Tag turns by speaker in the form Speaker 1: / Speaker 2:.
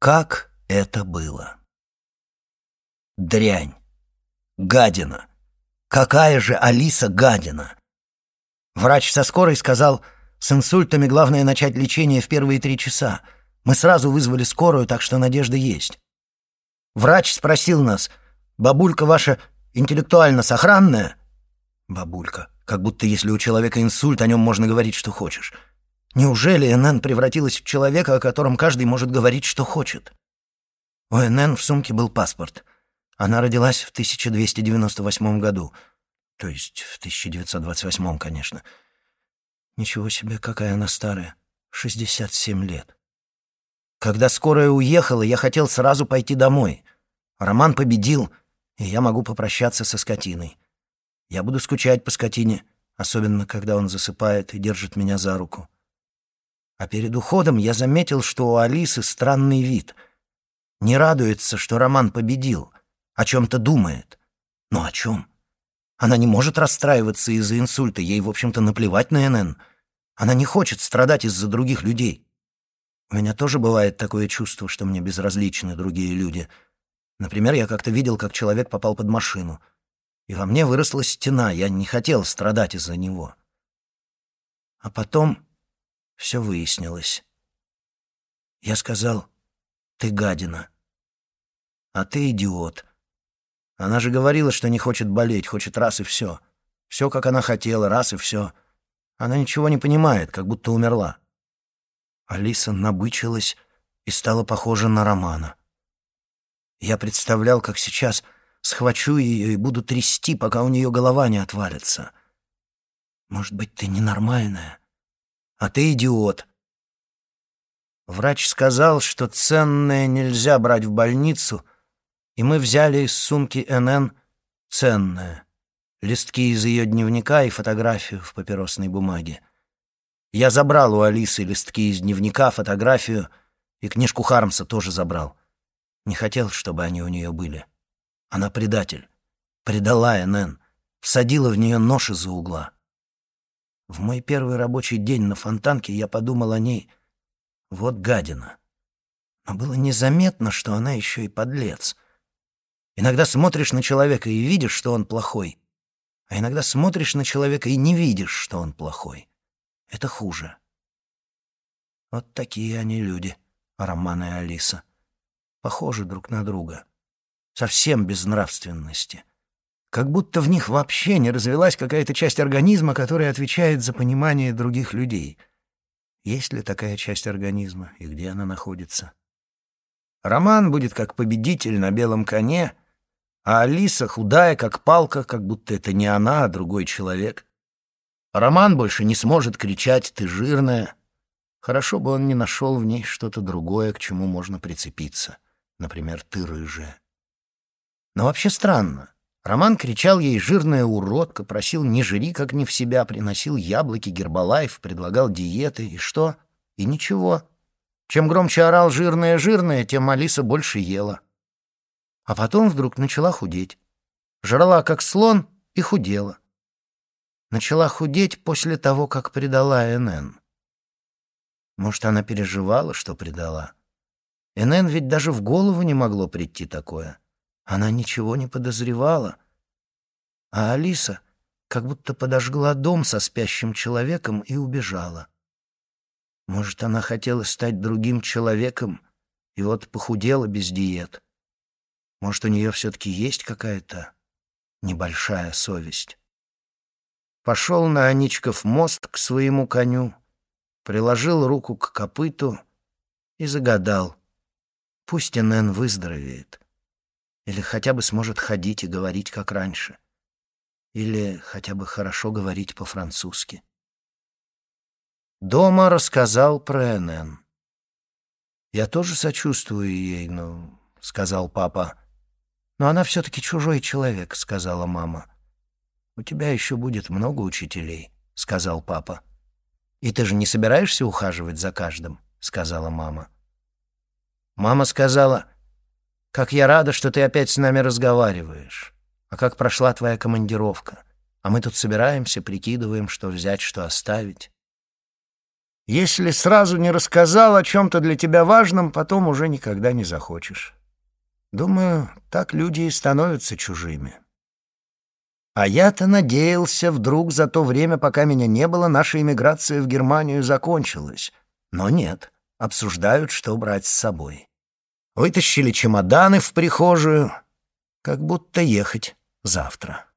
Speaker 1: Как это было? Дрянь. Гадина. Какая же Алиса гадина? Врач со скорой сказал, с инсультами главное начать лечение в первые три часа. Мы сразу вызвали скорую, так что надежда есть. Врач спросил нас, бабулька ваша интеллектуально сохранная? Бабулька. Как будто если у человека инсульт, о нем можно говорить, что хочешь. Неужели НН превратилась в человека, о котором каждый может говорить, что хочет? У НН в сумке был паспорт. Она родилась в 1298 году. То есть в 1928, конечно. Ничего себе, какая она старая. 67 лет. Когда скорая уехала, я хотел сразу пойти домой. Роман победил, и я могу попрощаться со скотиной. Я буду скучать по скотине, особенно когда он засыпает и держит меня за руку. А перед уходом я заметил, что у Алисы странный вид. Не радуется, что Роман победил, о чем-то думает. Но о чем? Она не может расстраиваться из-за инсульта, ей, в общем-то, наплевать на НН. Она не хочет страдать из-за других людей. У меня тоже бывает такое чувство, что мне безразличны другие люди. Например, я как-то видел, как человек попал под машину — и во мне выросла стена, я не хотел страдать из-за него. А потом все выяснилось. Я сказал, ты гадина, а ты идиот. Она же говорила, что не хочет болеть, хочет раз и все. Все, как она хотела, раз и все. Она ничего не понимает, как будто умерла. Алиса набычилась и стала похожа на Романа. Я представлял, как сейчас Схвачу ее и буду трясти, пока у нее голова не отвалится. Может быть, ты ненормальная, а ты идиот. Врач сказал, что ценное нельзя брать в больницу, и мы взяли из сумки НН ценное. Листки из ее дневника и фотографию в папиросной бумаге. Я забрал у Алисы листки из дневника, фотографию и книжку Хармса тоже забрал. Не хотел, чтобы они у нее были. Она предатель. Предала НН. Всадила в нее нож из-за угла. В мой первый рабочий день на фонтанке я подумал о ней. Вот гадина. Но было незаметно, что она еще и подлец. Иногда смотришь на человека и видишь, что он плохой. А иногда смотришь на человека и не видишь, что он плохой. Это хуже. Вот такие они люди, Роман и Алиса. Похожи друг на друга совсем без нравственности. Как будто в них вообще не развелась какая-то часть организма, которая отвечает за понимание других людей. Есть ли такая часть организма и где она находится? Роман будет как победитель на белом коне, а Алиса худая, как палка, как будто это не она, а другой человек. Роман больше не сможет кричать «ты жирная». Хорошо бы он не нашел в ней что-то другое, к чему можно прицепиться. Например, «ты рыжая». Но вообще странно. Роман кричал ей «жирная уродка», просил «не жри, как не в себя», приносил яблоки, гербалайф, предлагал диеты. И что? И ничего. Чем громче орал «жирная, жирная», тем Алиса больше ела. А потом вдруг начала худеть. Жрала, как слон, и худела. Начала худеть после того, как предала НН. Может, она переживала, что предала? НН ведь даже в голову не могло прийти такое. Она ничего не подозревала. А Алиса как будто подожгла дом со спящим человеком и убежала. Может, она хотела стать другим человеком и вот похудела без диет. Может, у нее все-таки есть какая-то небольшая совесть. Пошел на Аничков мост к своему коню, приложил руку к копыту и загадал. Пусть Энн выздоровеет. Или хотя бы сможет ходить и говорить, как раньше. Или хотя бы хорошо говорить по-французски. Дома рассказал про НН. «Я тоже сочувствую ей, ну...» — сказал папа. «Но она все-таки чужой человек», — сказала мама. «У тебя еще будет много учителей», — сказал папа. «И ты же не собираешься ухаживать за каждым?» — сказала мама. Мама сказала, как я рада, что ты опять с нами разговариваешь. А как прошла твоя командировка? А мы тут собираемся, прикидываем, что взять, что оставить. Если сразу не рассказал о чем-то для тебя важном, потом уже никогда не захочешь. Думаю, так люди и становятся чужими. А я-то надеялся, вдруг за то время, пока меня не было, наша иммиграция в Германию закончилась. Но нет, обсуждают, что брать с собой. Вытащили чемоданы в прихожую, как будто ехать завтра.